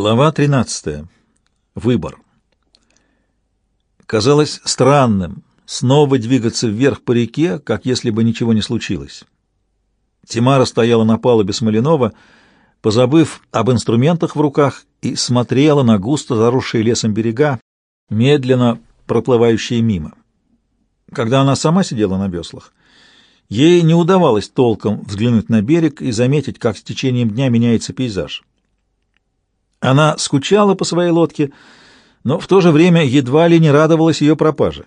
Глава 13. Выбор. Казалось странным снова двигаться вверх по реке, как если бы ничего не случилось. Тимара стояла на палубе Смоленова, позабыв об инструментах в руках, и смотрела на густо заросшие лесом берега, медленно проплывающие мимо. Когда она сама сидела на веслах, ей не удавалось толком взглянуть на берег и заметить, как с течением дня меняется пейзаж. Она скучала по своей лодке, но в то же время едва ли не радовалась ее пропаже.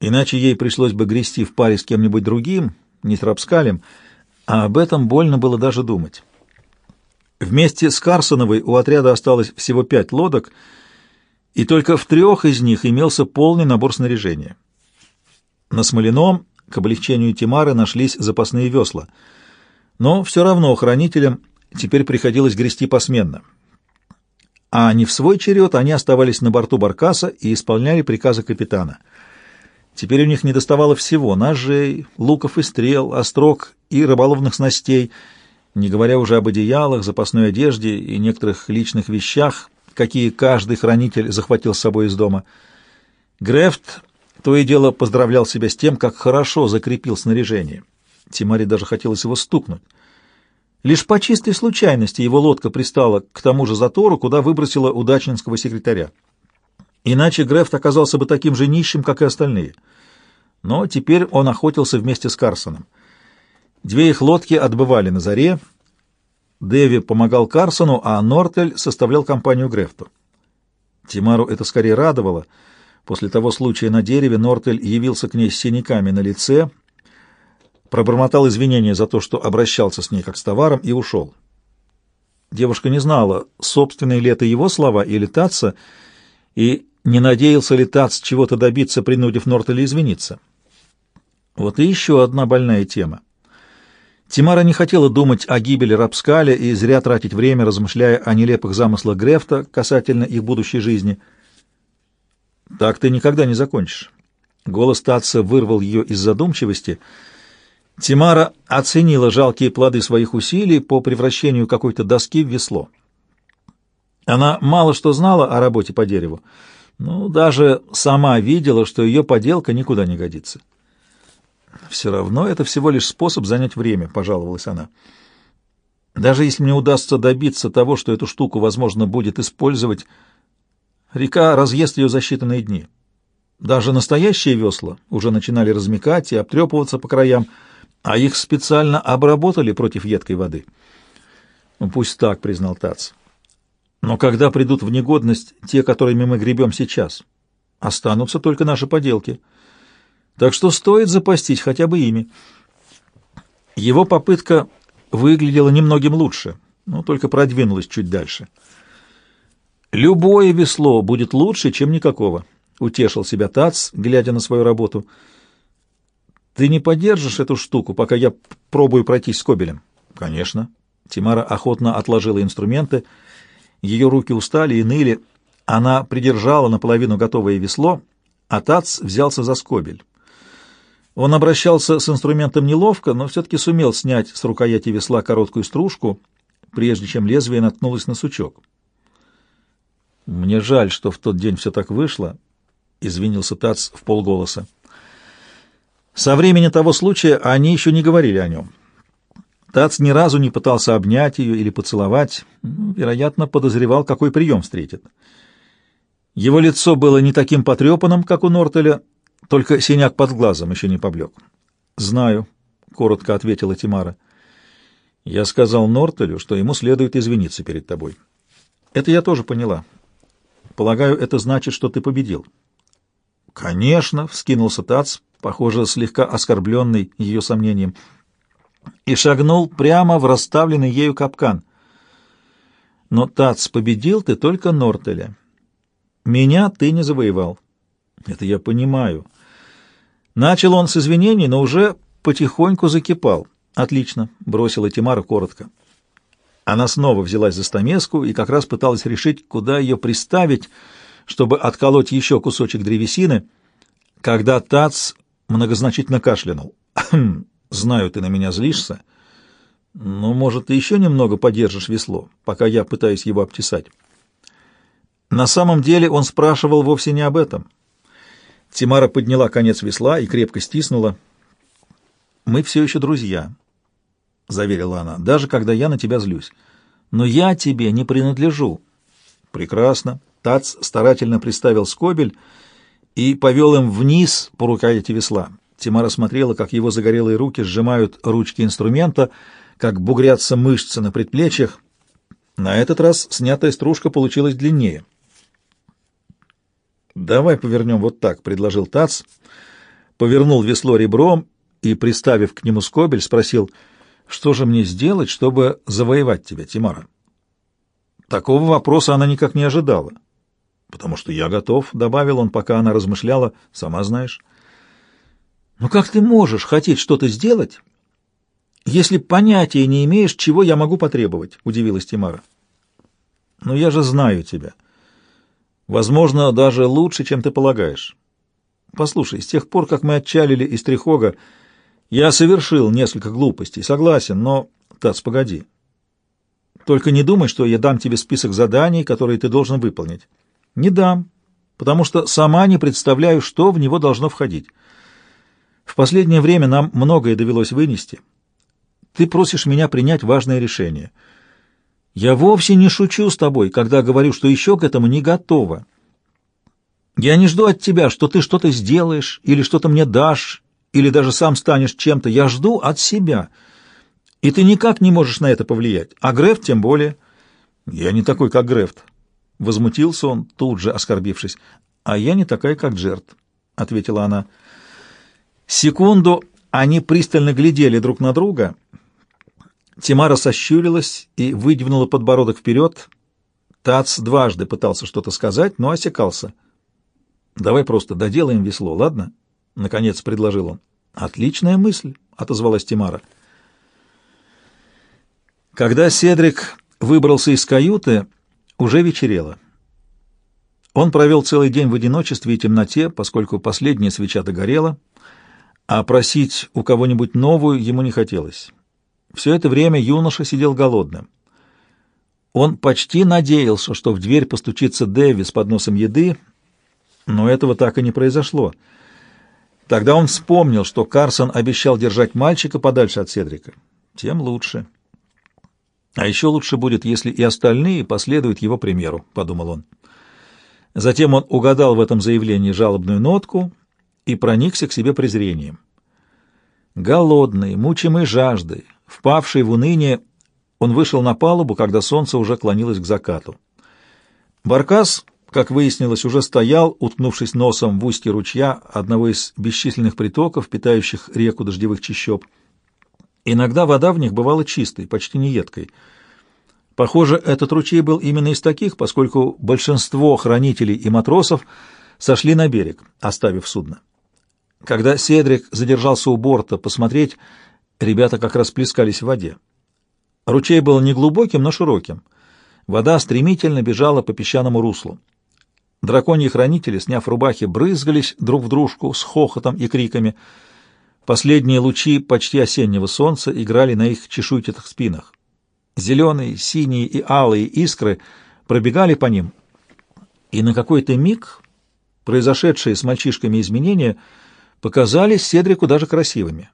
Иначе ей пришлось бы грести в паре с кем-нибудь другим, не с Рапскалем, а об этом больно было даже думать. Вместе с Карсоновой у отряда осталось всего пять лодок, и только в трех из них имелся полный набор снаряжения. На Смоляном к облегчению Тимары нашлись запасные весла, но все равно хранителям теперь приходилось грести посменно — а не в свой черед они оставались на борту баркаса и исполняли приказы капитана. Теперь у них не доставало всего — ножей, луков и стрел, острог и рыболовных снастей, не говоря уже об одеялах, запасной одежде и некоторых личных вещах, какие каждый хранитель захватил с собой из дома. Грефт то и дело поздравлял себя с тем, как хорошо закрепил снаряжение. Тимаре даже хотелось его стукнуть. Лишь по чистой случайности его лодка пристала к тому же затору, куда выбросила удачнинского секретаря. Иначе Грефт оказался бы таким же нищим, как и остальные. Но теперь он охотился вместе с Карсоном. Две их лодки отбывали на заре. Дэви помогал Карсону, а Нортель составлял компанию Грефту. Тимару это скорее радовало. После того случая на дереве Нортель явился к ней с синяками на лице — пробормотал извинения за то, что обращался с ней как с товаром, и ушел. Девушка не знала, собственные ли это его слова или Татца, и не надеялся ли Тац чего-то добиться, принудив Нортеля извиниться. Вот и еще одна больная тема. Тимара не хотела думать о гибели Рапскаля и зря тратить время, размышляя о нелепых замыслах Грефта касательно их будущей жизни. «Так ты никогда не закончишь». Голос Татца вырвал ее из задумчивости — Тимара оценила жалкие плоды своих усилий по превращению какой-то доски в весло. Она мало что знала о работе по дереву, но даже сама видела, что ее поделка никуда не годится. «Все равно это всего лишь способ занять время», — пожаловалась она. «Даже если мне удастся добиться того, что эту штуку возможно будет использовать, река разъест ее за считанные дни. Даже настоящие весла уже начинали размекать и обтрепываться по краям, — а их специально обработали против едкой воды. Ну, пусть так, признал Тац. Но когда придут в негодность те, которыми мы гребем сейчас, останутся только наши поделки. Так что стоит запастись хотя бы ими. Его попытка выглядела немногим лучше, но только продвинулась чуть дальше. «Любое весло будет лучше, чем никакого», — утешил себя Тац, глядя на свою работу — ты не подержишь эту штуку, пока я пробую пройтись с кобелем? Конечно. Тимара охотно отложила инструменты. Ее руки устали и ныли. Она придержала наполовину готовое весло, а Тац взялся за скобель. Он обращался с инструментом неловко, но все-таки сумел снять с рукояти весла короткую стружку, прежде чем лезвие наткнулось на сучок. «Мне жаль, что в тот день все так вышло», — извинился Тац в полголоса. Со времени того случая они еще не говорили о нем. Тац ни разу не пытался обнять ее или поцеловать, вероятно, подозревал, какой прием встретит. Его лицо было не таким потрепанным, как у Нортеля, только синяк под глазом еще не поблек. «Знаю», — коротко ответила Тимара. «Я сказал Нортелю, что ему следует извиниться перед тобой. Это я тоже поняла. Полагаю, это значит, что ты победил». «Конечно», — вскинулся Тац, похоже, слегка оскорбленный ее сомнением, и шагнул прямо в расставленный ею капкан. Но Тац победил ты только Нортеля. Меня ты не завоевал. Это я понимаю. Начал он с извинений, но уже потихоньку закипал. Отлично, бросила Тимара коротко. Она снова взялась за стамеску и как раз пыталась решить, куда ее приставить, чтобы отколоть еще кусочек древесины, когда Тац многозначительно кашлянул. «Знаю, ты на меня злишься, но, может, ты еще немного подержишь весло, пока я пытаюсь его обтесать?» На самом деле он спрашивал вовсе не об этом. Тимара подняла конец весла и крепко стиснула. «Мы все еще друзья», — заверила она, — «даже когда я на тебя злюсь. Но я тебе не принадлежу». «Прекрасно». Тац старательно приставил скобель и повел им вниз по рукояти весла. Тимара смотрела, как его загорелые руки сжимают ручки инструмента, как бугрятся мышцы на предплечьях. На этот раз снятая стружка получилась длиннее. «Давай повернем вот так», — предложил Тац, повернул весло ребром и, приставив к нему скобель, спросил, «Что же мне сделать, чтобы завоевать тебя, Тимара?» Такого вопроса она никак не ожидала. «Потому что я готов», — добавил он, пока она размышляла, — «сама знаешь». «Но как ты можешь хотеть что-то сделать, если понятия не имеешь, чего я могу потребовать?» — удивилась Тимара. «Но я же знаю тебя. Возможно, даже лучше, чем ты полагаешь. Послушай, с тех пор, как мы отчалили из Трихога, я совершил несколько глупостей, согласен, но... Тац, погоди. Только не думай, что я дам тебе список заданий, которые ты должен выполнить. Не дам, потому что сама не представляю, что в него должно входить. В последнее время нам многое довелось вынести. Ты просишь меня принять важное решение. Я вовсе не шучу с тобой, когда говорю, что еще к этому не готова. Я не жду от тебя, что ты что-то сделаешь или что-то мне дашь, или даже сам станешь чем-то. Я жду от себя. И ты никак не можешь на это повлиять. А Грефт тем более. Я не такой, как Грефт. Возмутился он, тут же оскорбившись. «А я не такая, как Джерт», — ответила она. Секунду они пристально глядели друг на друга. Тимара сощурилась и выдвинула подбородок вперед. Тац дважды пытался что-то сказать, но осекался. «Давай просто доделаем весло, ладно?» — наконец предложил он. «Отличная мысль», — отозвалась Тимара. Когда Седрик выбрался из каюты, уже вечерело. Он провел целый день в одиночестве и темноте, поскольку последняя свеча догорела, а просить у кого-нибудь новую ему не хотелось. Все это время юноша сидел голодным. Он почти надеялся, что в дверь постучится Дэви с подносом еды, но этого так и не произошло. Тогда он вспомнил, что Карсон обещал держать мальчика подальше от Седрика. Тем лучше. А еще лучше будет, если и остальные последуют его примеру, — подумал он. Затем он угадал в этом заявлении жалобную нотку и проникся к себе презрением. Голодный, мучимый жаждой, впавший в уныние, он вышел на палубу, когда солнце уже клонилось к закату. Баркас, как выяснилось, уже стоял, уткнувшись носом в устье ручья, одного из бесчисленных притоков, питающих реку дождевых чащоб. Иногда вода в них бывала чистой, почти не едкой. Похоже, этот ручей был именно из таких, поскольку большинство хранителей и матросов сошли на берег, оставив судно. Когда Седрик задержался у борта посмотреть, ребята как раз плескались в воде. Ручей был неглубоким, но широким. Вода стремительно бежала по песчаному руслу. Драконьи хранители, сняв рубахи, брызгались друг в дружку с хохотом и криками — Последние лучи почти осеннего солнца играли на их чешуйчатых спинах. Зеленые, синие и алые искры пробегали по ним, и на какой-то миг произошедшие с мальчишками изменения показались Седрику даже красивыми.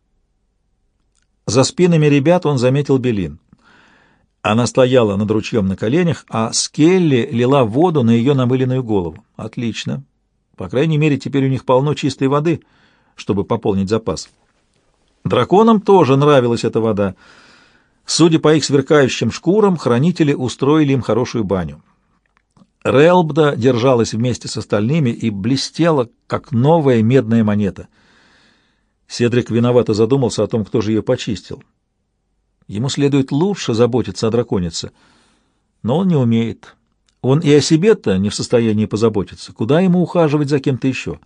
За спинами ребят он заметил Белин. Она стояла над ручьем на коленях, а Скелли лила воду на ее намыленную голову. Отлично. По крайней мере, теперь у них полно чистой воды, чтобы пополнить запас. Драконам тоже нравилась эта вода. Судя по их сверкающим шкурам, хранители устроили им хорошую баню. Релбда держалась вместе с остальными и блестела, как новая медная монета. Седрик виновато задумался о том, кто же ее почистил. Ему следует лучше заботиться о драконице, но он не умеет. Он и о себе-то не в состоянии позаботиться. Куда ему ухаживать за кем-то еще?»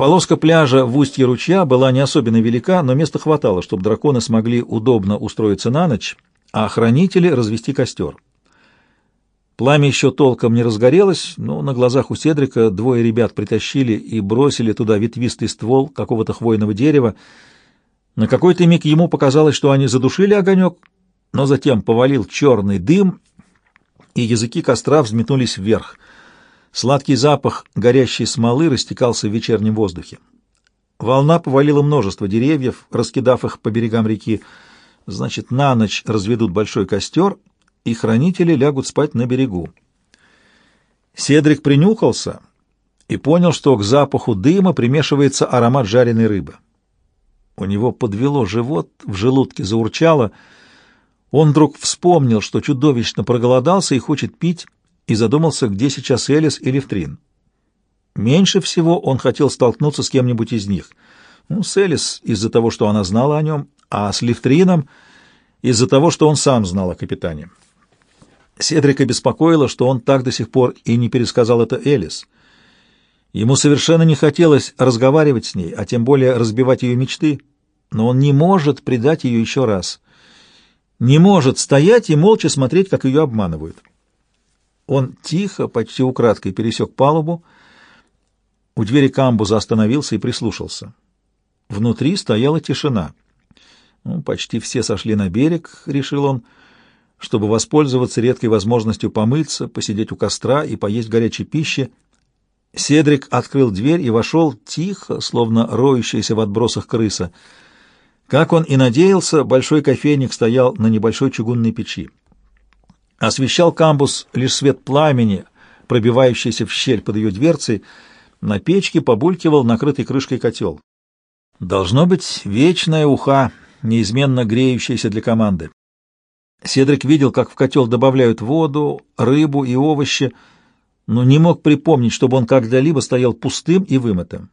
Полоска пляжа в устье ручья была не особенно велика, но места хватало, чтобы драконы смогли удобно устроиться на ночь, а охранители развести костер. Пламя еще толком не разгорелось, но на глазах у Седрика двое ребят притащили и бросили туда ветвистый ствол какого-то хвойного дерева. На какой-то миг ему показалось, что они задушили огонек, но затем повалил черный дым, и языки костра взметнулись вверх. Сладкий запах горящей смолы растекался в вечернем воздухе. Волна повалила множество деревьев, раскидав их по берегам реки. Значит, на ночь разведут большой костер, и хранители лягут спать на берегу. Седрик принюхался и понял, что к запаху дыма примешивается аромат жареной рыбы. У него подвело живот, в желудке заурчало. Он вдруг вспомнил, что чудовищно проголодался и хочет пить, и задумался, где сейчас Элис или Левтрин. Меньше всего он хотел столкнуться с кем-нибудь из них. Ну, с Элис из-за того, что она знала о нем, а с Левтрином из-за того, что он сам знал о капитане. Седрика беспокоило, что он так до сих пор и не пересказал это Элис. Ему совершенно не хотелось разговаривать с ней, а тем более разбивать ее мечты, но он не может предать ее еще раз. Не может стоять и молча смотреть, как ее обманывают. Он тихо, почти украдкой пересек палубу, у двери камбуза остановился и прислушался. Внутри стояла тишина. Ну, почти все сошли на берег, решил он, чтобы воспользоваться редкой возможностью помыться, посидеть у костра и поесть горячей пищи. Седрик открыл дверь и вошел тихо, словно роющаяся в отбросах крыса. Как он и надеялся, большой кофейник стоял на небольшой чугунной печи. Освещал камбус лишь свет пламени, пробивающийся в щель под ее дверцей. На печке побулькивал накрытый крышкой котел. Должно быть вечная уха, неизменно греющаяся для команды. Седрик видел, как в котел добавляют воду, рыбу и овощи, но не мог припомнить, чтобы он когда-либо стоял пустым и вымытым.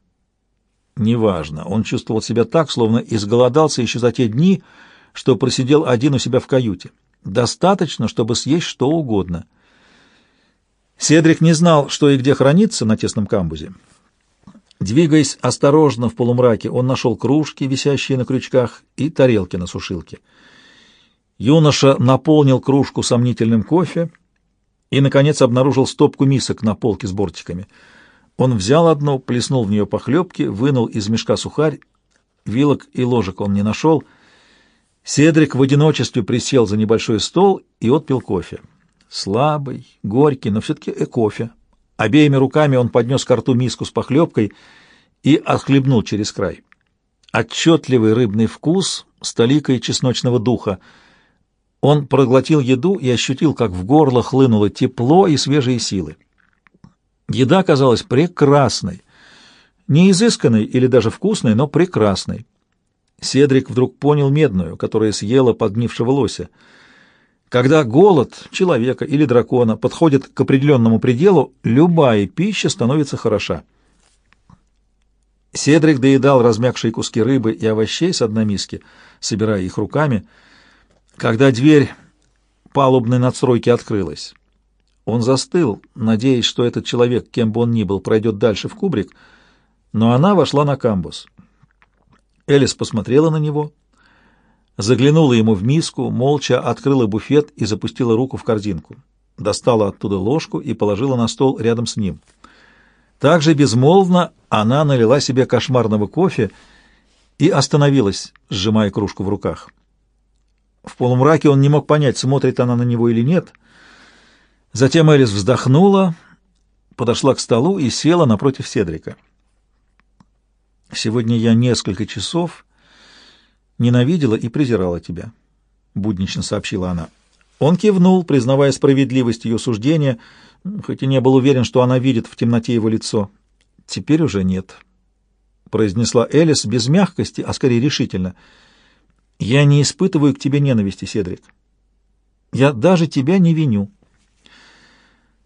Неважно, он чувствовал себя так, словно изголодался еще за те дни, что просидел один у себя в каюте. Достаточно, чтобы съесть что угодно. Седрик не знал, что и где хранится на тесном камбузе. Двигаясь осторожно в полумраке, он нашел кружки, висящие на крючках, и тарелки на сушилке. Юноша наполнил кружку сомнительным кофе и, наконец, обнаружил стопку мисок на полке с бортиками. Он взял одну, плеснул в нее похлебки, вынул из мешка сухарь, вилок и ложек он не нашел — Седрик в одиночестве присел за небольшой стол и отпил кофе. Слабый, горький, но все-таки э кофе. Обеими руками он поднес к рту миску с похлебкой и отхлебнул через край. Отчетливый рыбный вкус с толикой чесночного духа. Он проглотил еду и ощутил, как в горло хлынуло тепло и свежие силы. Еда казалась прекрасной. Не изысканной или даже вкусной, но прекрасной. Седрик вдруг понял медную, которая съела подгнившего лося. Когда голод человека или дракона подходит к определенному пределу, любая пища становится хороша. Седрик доедал размягшие куски рыбы и овощей с одной миски, собирая их руками. Когда дверь палубной надстройки открылась, он застыл, надеясь, что этот человек, кем бы он ни был, пройдет дальше в кубрик, но она вошла на камбус. Элис посмотрела на него, заглянула ему в миску, молча открыла буфет и запустила руку в корзинку. Достала оттуда ложку и положила на стол рядом с ним. Также безмолвно она налила себе кошмарного кофе и остановилась, сжимая кружку в руках. В полумраке он не мог понять, смотрит она на него или нет. Затем Элис вздохнула, подошла к столу и села напротив Седрика. Сегодня я несколько часов ненавидела и презирала тебя, — буднично сообщила она. Он кивнул, признавая справедливость ее суждения, хоть и не был уверен, что она видит в темноте его лицо. «Теперь уже нет», — произнесла Элис без мягкости, а скорее решительно. «Я не испытываю к тебе ненависти, Седрик. Я даже тебя не виню».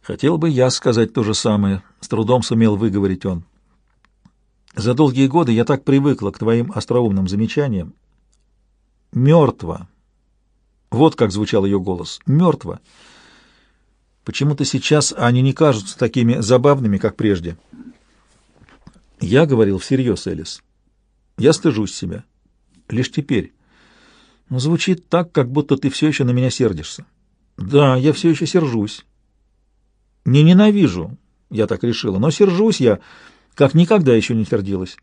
«Хотел бы я сказать то же самое», — с трудом сумел выговорить он. За долгие годы я так привыкла к твоим остроумным замечаниям. Мертво. Вот как звучал ее голос. Мертво. Почему-то сейчас они не кажутся такими забавными, как прежде. Я говорил всерьез, Элис. Я стыжусь себя. Лишь теперь. Звучит так, как будто ты все еще на меня сердишься. Да, я все еще сержусь. Не ненавижу, я так решила, но сержусь я как никогда еще не сердилась.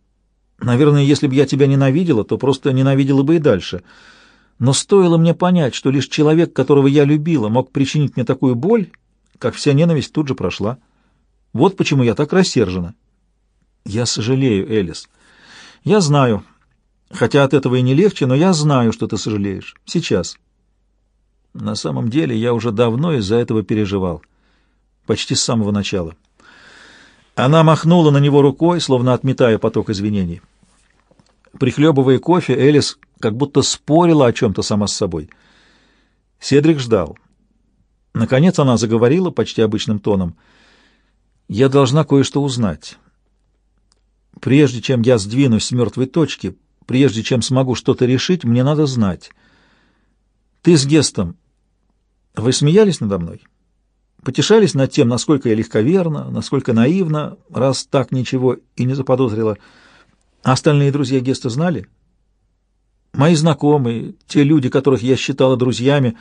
Наверное, если бы я тебя ненавидела, то просто ненавидела бы и дальше. Но стоило мне понять, что лишь человек, которого я любила, мог причинить мне такую боль, как вся ненависть тут же прошла. Вот почему я так рассержена. Я сожалею, Элис. Я знаю, хотя от этого и не легче, но я знаю, что ты сожалеешь. Сейчас. На самом деле я уже давно из-за этого переживал. Почти с самого начала. Она махнула на него рукой, словно отметая поток извинений. Прихлебывая кофе, Элис как будто спорила о чем-то сама с собой. Седрик ждал. Наконец она заговорила почти обычным тоном. «Я должна кое-что узнать. Прежде чем я сдвинусь с мертвой точки, прежде чем смогу что-то решить, мне надо знать. Ты с Гестом, вы смеялись надо мной? Потешались над тем, насколько я легковерна, насколько наивна, раз так ничего и не заподозрила. А остальные друзья Геста знали?» Мои знакомые, те люди, которых я считала друзьями,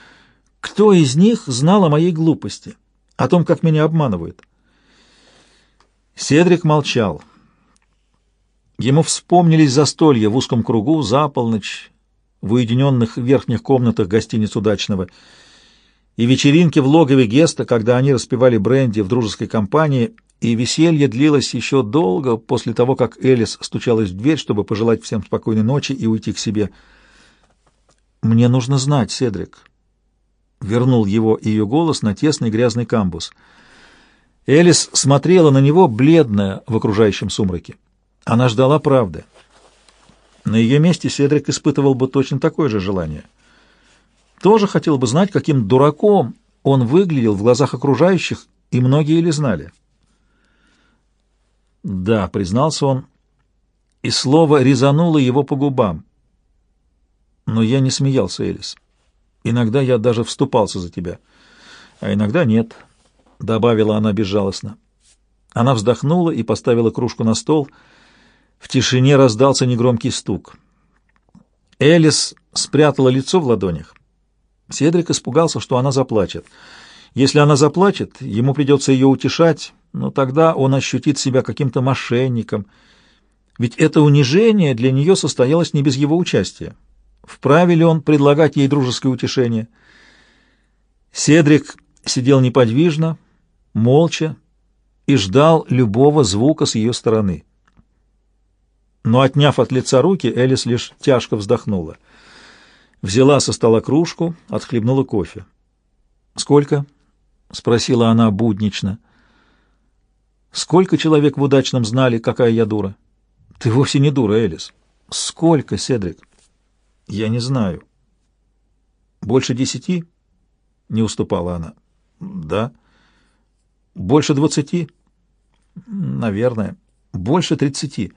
кто из них знал о моей глупости, о том, как меня обманывают? Седрик молчал. Ему вспомнились застолья в узком кругу за полночь, в уединенных верхних комнатах гостиниц «Удачного», и вечеринки в логове Геста, когда они распевали бренди в дружеской компании, и веселье длилось еще долго после того, как Элис стучалась в дверь, чтобы пожелать всем спокойной ночи и уйти к себе. «Мне нужно знать, Седрик», — вернул его ее голос на тесный грязный камбус. Элис смотрела на него, бледная в окружающем сумраке. Она ждала правды. На ее месте Седрик испытывал бы точно такое же желание. Тоже хотел бы знать, каким дураком он выглядел в глазах окружающих, и многие ли знали. «Да», — признался он, и слово резануло его по губам. «Но я не смеялся, Элис. Иногда я даже вступался за тебя, а иногда нет», — добавила она безжалостно. Она вздохнула и поставила кружку на стол. В тишине раздался негромкий стук. Элис спрятала лицо в ладонях. Седрик испугался, что она заплачет. Если она заплачет, ему придется ее утешать, но тогда он ощутит себя каким-то мошенником. Ведь это унижение для нее состоялось не без его участия. Вправе ли он предлагать ей дружеское утешение? Седрик сидел неподвижно, молча, и ждал любого звука с ее стороны. Но, отняв от лица руки, Элис лишь тяжко вздохнула. Взяла со стола кружку, отхлебнула кофе. «Сколько?» — спросила она буднично. «Сколько человек в удачном знали, какая я дура?» «Ты вовсе не дура, Элис». «Сколько, Седрик?» «Я не знаю». «Больше десяти?» — не уступала она. «Да». «Больше двадцати?» «Наверное». «Больше тридцати?»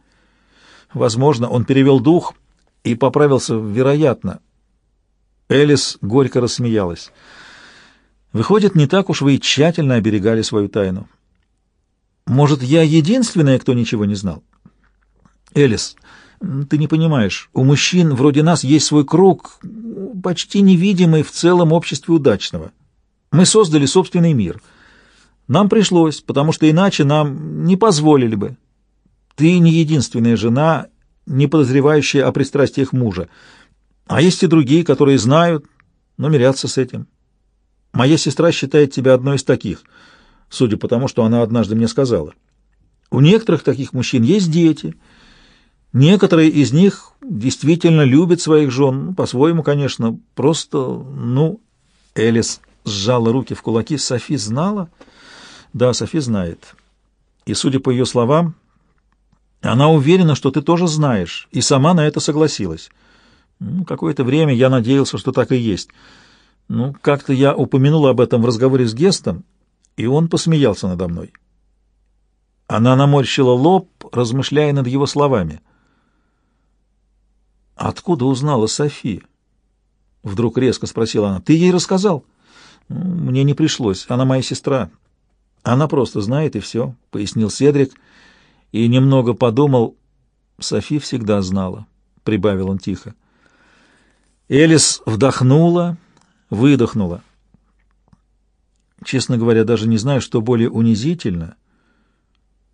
«Возможно». Он перевел дух и поправился «вероятно». Элис горько рассмеялась. Выходит, не так уж вы и тщательно оберегали свою тайну. Может, я единственная, кто ничего не знал? Элис, ты не понимаешь, у мужчин вроде нас есть свой круг, почти невидимый в целом обществе удачного. Мы создали собственный мир. Нам пришлось, потому что иначе нам не позволили бы. Ты не единственная жена, не подозревающая о пристрастиях мужа. А есть и другие, которые знают, но мирятся с этим. Моя сестра считает тебя одной из таких, судя по тому, что она однажды мне сказала. У некоторых таких мужчин есть дети. Некоторые из них действительно любят своих жен, ну, по-своему, конечно, просто, ну... Элис сжала руки в кулаки. Софи знала? Да, Софи знает. И, судя по ее словам, она уверена, что ты тоже знаешь, и сама на это согласилась. Ну, какое-то время я надеялся, что так и есть. Ну, как-то я упомянул об этом в разговоре с Гестом, и он посмеялся надо мной. Она наморщила лоб, размышляя над его словами. «Откуда узнала Софи?» Вдруг резко спросила она. «Ты ей рассказал?» «Мне не пришлось. Она моя сестра. Она просто знает, и все», — пояснил Седрик. И немного подумал. «Софи всегда знала», — прибавил он тихо. Элис вдохнула выдохнула. Честно говоря, даже не знаю, что более унизительно,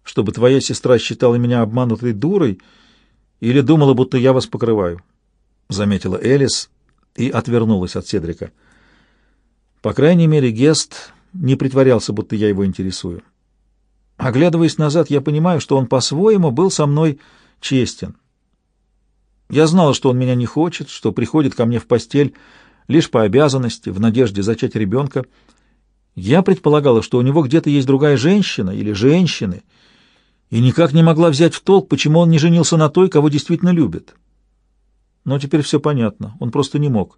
чтобы твоя сестра считала меня обманутой дурой или думала, будто я вас покрываю, — заметила Элис, и отвернулась от Седрика. По крайней мере, Гест не притворялся, будто я его интересую. Оглядываясь назад, я понимаю, что он по-своему был со мной честен. Я знала, что он меня не хочет, что приходит ко мне в постель лишь по обязанности, в надежде зачать ребенка. Я предполагала, что у него где-то есть другая женщина или женщины, и никак не могла взять в толк, почему он не женился на той, кого действительно любит. Но теперь все понятно, он просто не мог.